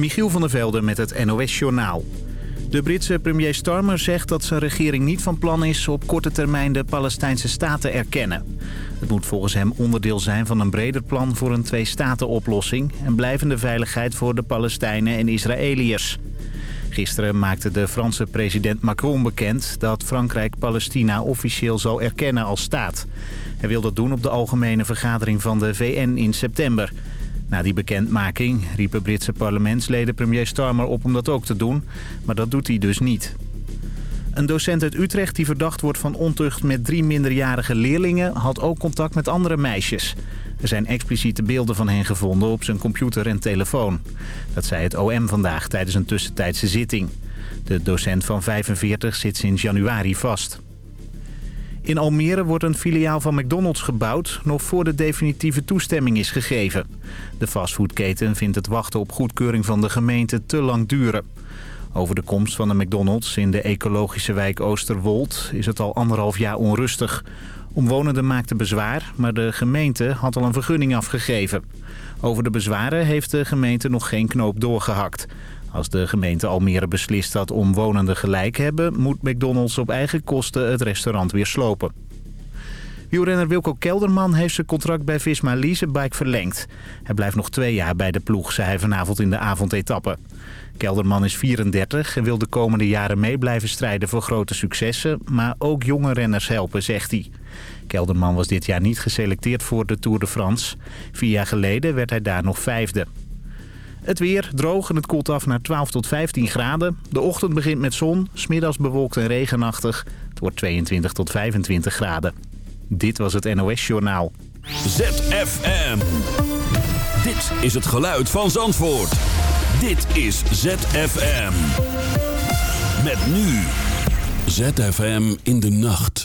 Michiel van der Velde met het NOS-journaal. De Britse premier Starmer zegt dat zijn regering niet van plan is... op korte termijn de Palestijnse staat te erkennen. Het moet volgens hem onderdeel zijn van een breder plan voor een twee-staten-oplossing... en blijvende veiligheid voor de Palestijnen en Israëliërs. Gisteren maakte de Franse president Macron bekend dat Frankrijk Palestina officieel zal erkennen als staat. Hij wil dat doen op de algemene vergadering van de VN in september. Na die bekendmaking riepen Britse parlementsleden premier Starmer op om dat ook te doen, maar dat doet hij dus niet. Een docent uit Utrecht die verdacht wordt van ontucht met drie minderjarige leerlingen... had ook contact met andere meisjes. Er zijn expliciete beelden van hen gevonden op zijn computer en telefoon. Dat zei het OM vandaag tijdens een tussentijdse zitting. De docent van 45 zit sinds januari vast. In Almere wordt een filiaal van McDonald's gebouwd... nog voor de definitieve toestemming is gegeven. De fastfoodketen vindt het wachten op goedkeuring van de gemeente te lang duren. Over de komst van de McDonald's in de ecologische wijk Oosterwold... is het al anderhalf jaar onrustig. Omwonenden maakten bezwaar, maar de gemeente had al een vergunning afgegeven. Over de bezwaren heeft de gemeente nog geen knoop doorgehakt. Als de gemeente Almere beslist dat omwonenden gelijk hebben... moet McDonald's op eigen kosten het restaurant weer slopen. Wielrenner Wilco Kelderman heeft zijn contract bij Visma Leasebike verlengd. Hij blijft nog twee jaar bij de ploeg, zei hij vanavond in de avondetappe. Kelderman is 34 en wil de komende jaren mee blijven strijden voor grote successen... maar ook jonge renners helpen, zegt hij. Kelderman was dit jaar niet geselecteerd voor de Tour de France. Vier jaar geleden werd hij daar nog vijfde. Het weer droog en het koelt af naar 12 tot 15 graden. De ochtend begint met zon, smiddags bewolkt en regenachtig. Het wordt 22 tot 25 graden. Dit was het NOS Journaal. ZFM. Dit is het geluid van Zandvoort. Dit is ZFM. Met nu. ZFM in de nacht.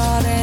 it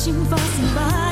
心放松吧。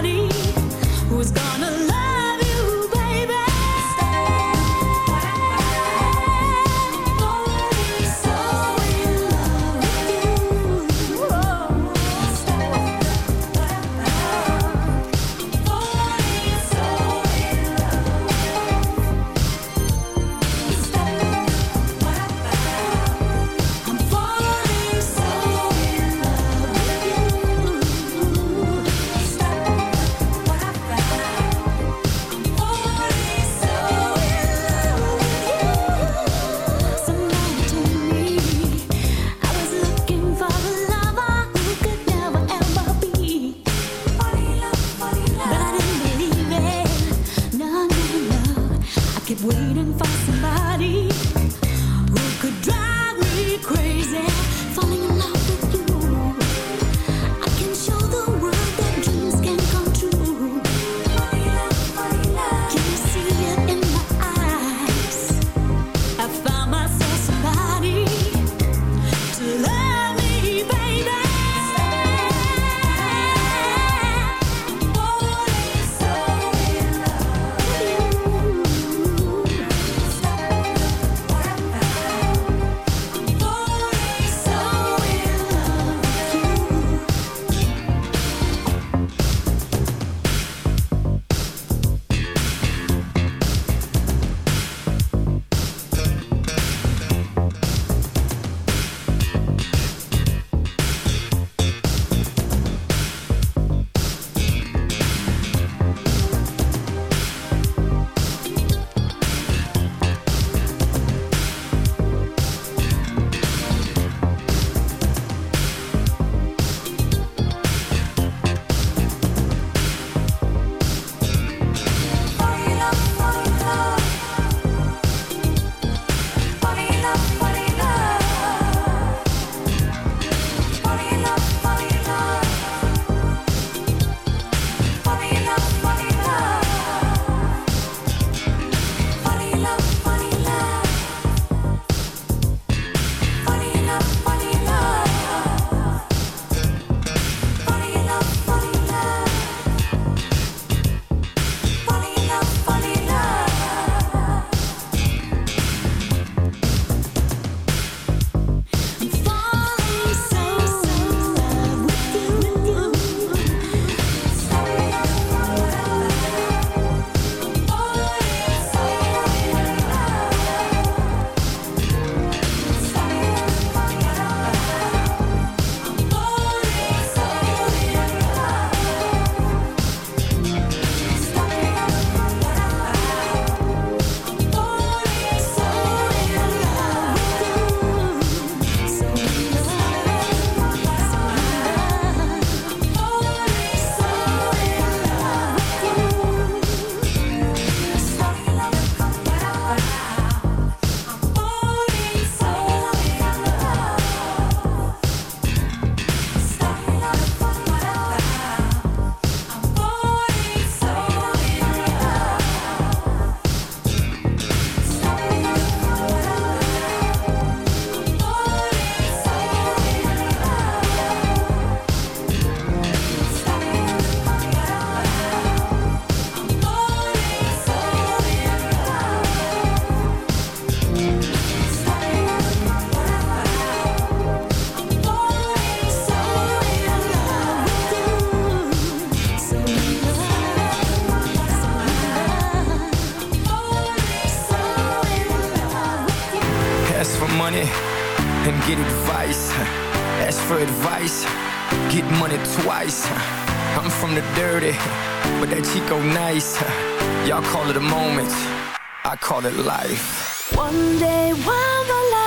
call it life. One day while the light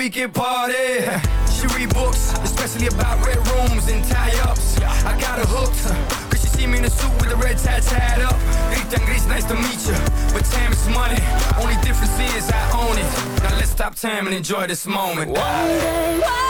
we can party. She read books, especially about red rooms and tie-ups. I got her hooked. Cause she see me in a suit with a red tie tied up. Rita Gris, nice to meet you. But time is money. Only difference is I own it. Now let's stop time and enjoy this moment. One day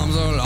arms are